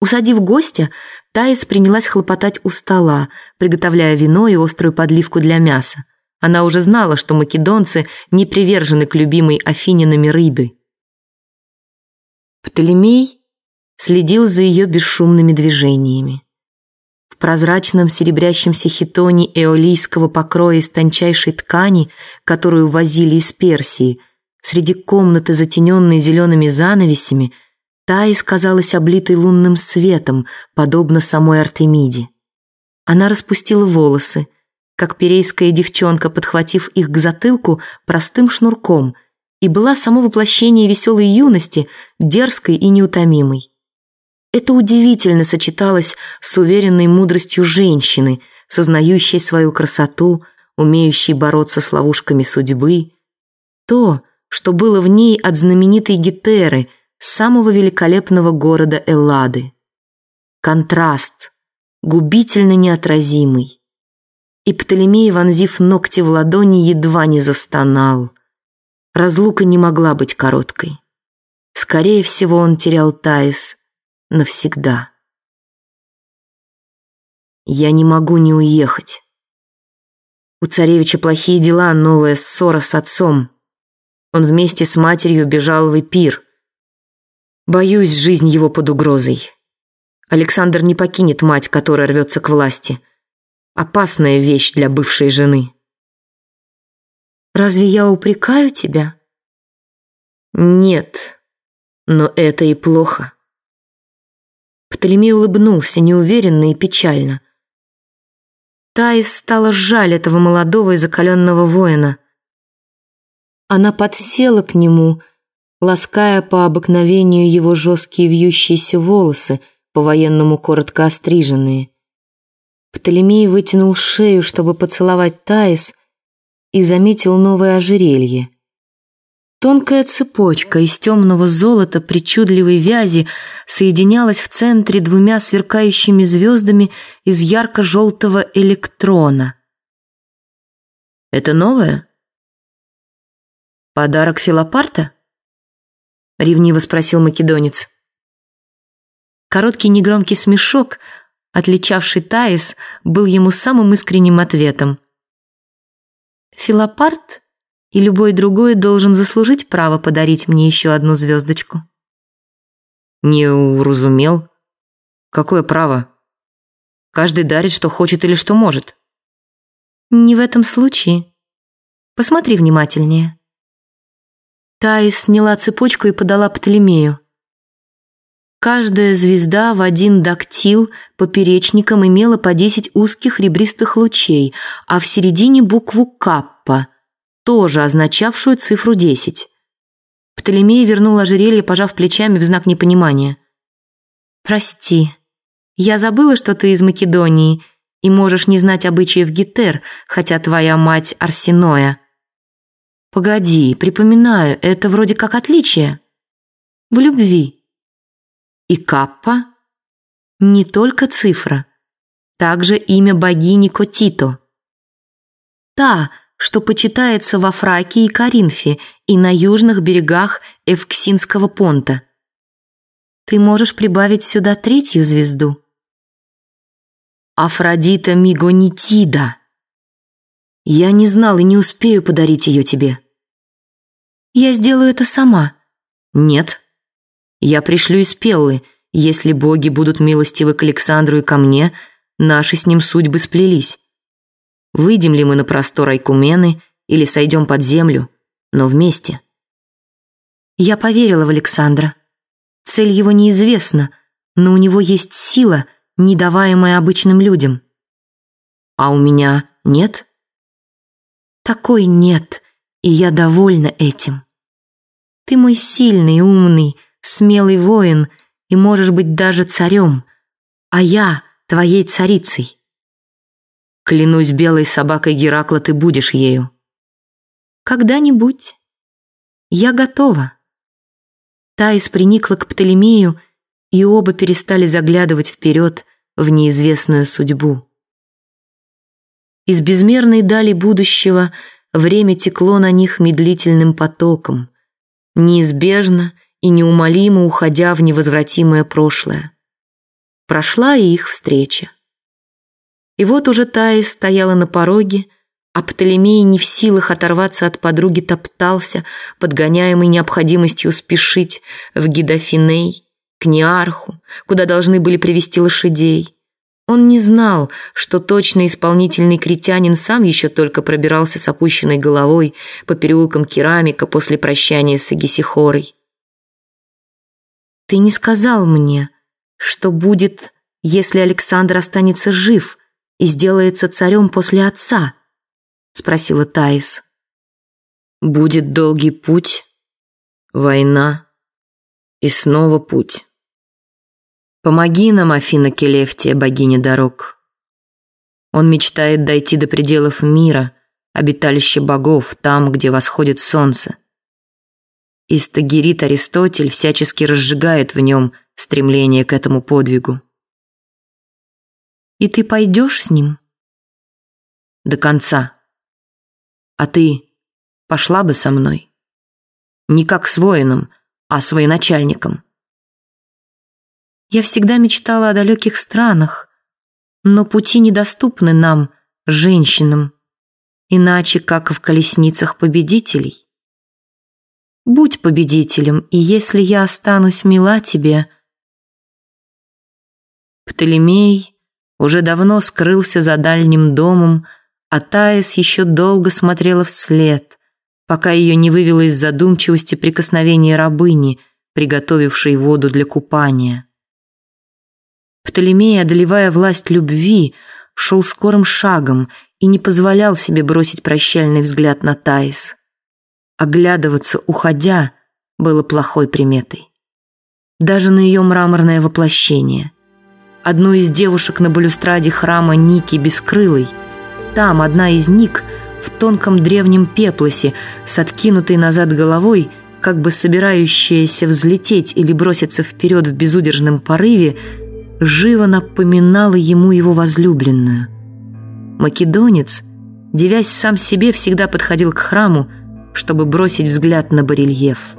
Усадив гостя, Таис принялась хлопотать у стола, приготовляя вино и острую подливку для мяса. Она уже знала, что македонцы не привержены к любимой афининами рыбы. Птолемей следил за ее бесшумными движениями. В прозрачном серебрящемся хитоне эолийского покроя из тончайшей ткани, которую возили из Персии, среди комнаты, затененной зелеными занавесями, Таис казалась облитой лунным светом, подобно самой Артемиде. Она распустила волосы, как перейская девчонка, подхватив их к затылку простым шнурком, и была само воплощение веселой юности, дерзкой и неутомимой. Это удивительно сочеталось с уверенной мудростью женщины, сознающей свою красоту, умеющей бороться с ловушками судьбы. То, что было в ней от знаменитой Гетеры, самого великолепного города Эллады. Контраст, губительно неотразимый и Птолемей, вонзив ногти в ладони, едва не застонал. Разлука не могла быть короткой. Скорее всего, он терял Таис навсегда. Я не могу не уехать. У царевича плохие дела, новая ссора с отцом. Он вместе с матерью бежал в Эпир. Боюсь, жизнь его под угрозой. Александр не покинет мать, которая рвется к власти. Опасная вещь для бывшей жены. Разве я упрекаю тебя? Нет, но это и плохо. Птолемей улыбнулся неуверенно и печально. Таис стала жаль этого молодого и закаленного воина. Она подсела к нему, лаская по обыкновению его жесткие вьющиеся волосы, по-военному коротко остриженные. Птолемей вытянул шею, чтобы поцеловать Таис, и заметил новое ожерелье. Тонкая цепочка из темного золота причудливой вязи соединялась в центре двумя сверкающими звездами из ярко-желтого электрона. «Это новое?» «Подарок Филопарта?» — ревниво спросил македонец. Короткий негромкий смешок — отличавший Таис, был ему самым искренним ответом. «Филопарт и любой другой должен заслужить право подарить мне еще одну звездочку». «Не уразумел. Какое право? Каждый дарит, что хочет или что может». «Не в этом случае. Посмотри внимательнее». Таис сняла цепочку и подала Птолемею. Каждая звезда в один дактил поперечником имела по 10 узких ребристых лучей, а в середине букву «каппа», тоже означавшую цифру 10. Птолемей вернул ожерелье, пожав плечами в знак непонимания. «Прости, я забыла, что ты из Македонии и можешь не знать обычаев Гетер, хотя твоя мать Арсеноя». «Погоди, припоминаю, это вроде как отличие». «В любви». И каппа – не только цифра, также имя богини Котито. Та, что почитается во Фракии и Коринфе и на южных берегах Эвксинского понта. Ты можешь прибавить сюда третью звезду. Афродита Мигонитида. Я не знал и не успею подарить ее тебе. Я сделаю это сама. Нет. Я пришлю из Пеллы. Если боги будут милостивы к Александру и ко мне, наши с ним судьбы сплелись. Выйдем ли мы на простор Айкумены или сойдем под землю, но вместе. Я поверила в Александра. Цель его неизвестна, но у него есть сила, недаваемая обычным людям. А у меня нет? Такой нет, и я довольна этим. Ты мой сильный, умный, смелый воин и можешь быть даже царем, а я твоей царицей. Клянусь белой собакой Геракла, ты будешь ею. Когда-нибудь. Я готова. Таис приникла к Птолемею, и оба перестали заглядывать вперед в неизвестную судьбу. Из безмерной дали будущего время текло на них медлительным потоком, неизбежно и неумолимо уходя в невозвратимое прошлое. прошла и их встреча. И вот уже Таис стояла на пороге, а Птолемей не в силах оторваться от подруги топтался, подгоняемый необходимостью спешить в Гидофиней, к Неарху, куда должны были привести лошадей. Он не знал, что точно исполнительный критянин сам еще только пробирался с опущенной головой по переулкам керамика после прощания с Агисихорой. «Ты не сказал мне, что будет, если Александр останется жив и сделается царем после отца?» — спросила Таис. «Будет долгий путь, война и снова путь». Помоги нам, Афина Келефтия, богиня дорог. Он мечтает дойти до пределов мира, обиталище богов, там, где восходит солнце. Истагирит Аристотель всячески разжигает в нем стремление к этому подвигу. И ты пойдешь с ним? До конца. А ты пошла бы со мной? Не как с воином, а с военачальником. Я всегда мечтала о далеких странах, но пути недоступны нам, женщинам, иначе как в колесницах победителей. Будь победителем, и если я останусь мила тебе... Птолемей уже давно скрылся за дальним домом, а Таис еще долго смотрела вслед, пока ее не вывело из задумчивости прикосновение рабыни, приготовившей воду для купания. Птолемей, одолевая власть любви, шел скорым шагом и не позволял себе бросить прощальный взгляд на Таис. Оглядываться, уходя, было плохой приметой. Даже на ее мраморное воплощение. Одну из девушек на балюстраде храма Ники Бескрылой. Там одна из Ник в тонком древнем пеплосе с откинутой назад головой, как бы собирающаяся взлететь или броситься вперед в безудержном порыве, живо напоминала ему его возлюбленную. Македонец, девясь сам себе, всегда подходил к храму, чтобы бросить взгляд на барельеф.